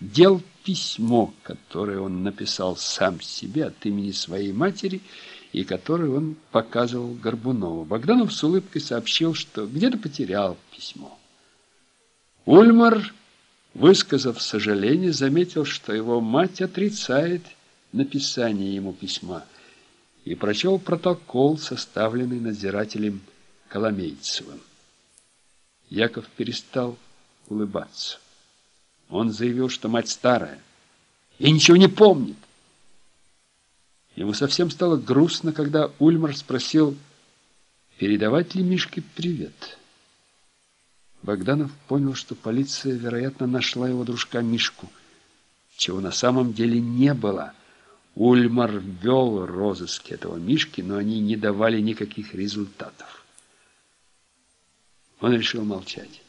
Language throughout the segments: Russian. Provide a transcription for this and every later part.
дел письмо, которое он написал сам себе от имени своей матери и которое он показывал Горбунову. Богданов с улыбкой сообщил, что где-то потерял письмо. Ульмар, высказав сожаление, заметил, что его мать отрицает написание ему письма и прочел протокол, составленный надзирателем Коломейцевым. Яков перестал улыбаться. Он заявил, что мать старая и ничего не помнит. Ему совсем стало грустно, когда Ульмар спросил, передавать ли Мишке привет. Богданов понял, что полиция, вероятно, нашла его дружка Мишку, чего на самом деле не было. Ульмар вел розыски этого Мишки, но они не давали никаких результатов. Он решил молчать.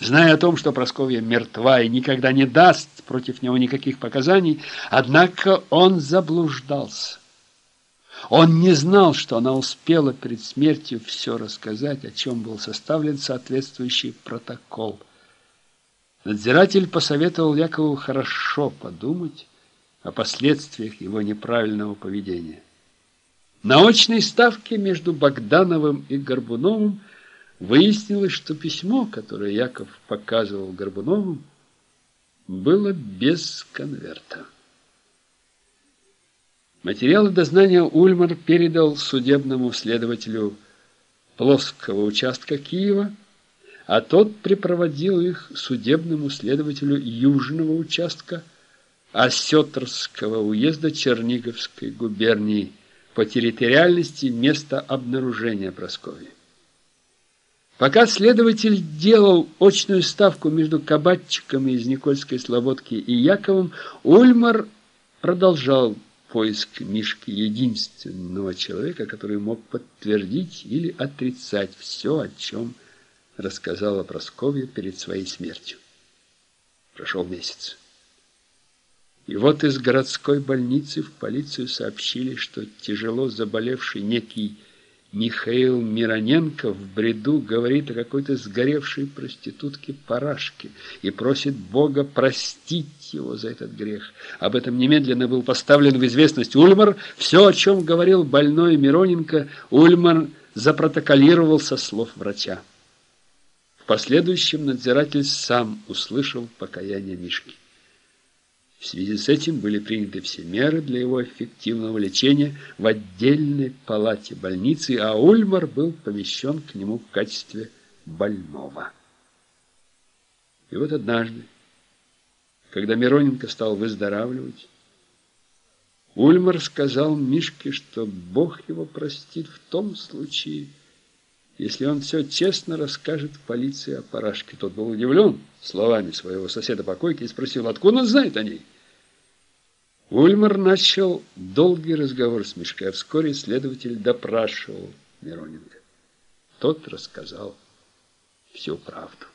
Зная о том, что Просковья мертва и никогда не даст против него никаких показаний, однако он заблуждался. Он не знал, что она успела перед смертью все рассказать, о чем был составлен соответствующий протокол. Надзиратель посоветовал Якову хорошо подумать о последствиях его неправильного поведения. На очной ставке между Богдановым и Горбуновым Выяснилось, что письмо, которое Яков показывал Горбунову, было без конверта. Материалы дознания Ульмар передал судебному следователю Плоского участка Киева, а тот припроводил их судебному следователю Южного участка Осетрского уезда Черниговской губернии по территориальности места обнаружения Прасковьи. Пока следователь делал очную ставку между кабатчиками из Никольской Слободки и Яковом, Ульмар продолжал поиск Мишки, единственного человека, который мог подтвердить или отрицать все, о чем рассказала Прасковья перед своей смертью. Прошел месяц. И вот из городской больницы в полицию сообщили, что тяжело заболевший некий Михаил Мироненко в бреду говорит о какой-то сгоревшей проститутке Парашке и просит Бога простить его за этот грех. Об этом немедленно был поставлен в известность Ульмар. Все, о чем говорил больной Мироненко, Ульмар запротоколировал со слов врача. В последующем надзиратель сам услышал покаяние Мишки. В связи с этим были приняты все меры для его эффективного лечения в отдельной палате больницы, а Ульмар был помещен к нему в качестве больного. И вот однажды, когда Мироненко стал выздоравливать, Ульмар сказал Мишке, что Бог его простит в том случае, если он все честно расскажет полиции о Парашке. Тот был удивлен словами своего соседа по койке и спросил, откуда он знает о ней. Ульмар начал долгий разговор с Мишкой, а вскоре следователь допрашивал Мироненко. Тот рассказал всю правду.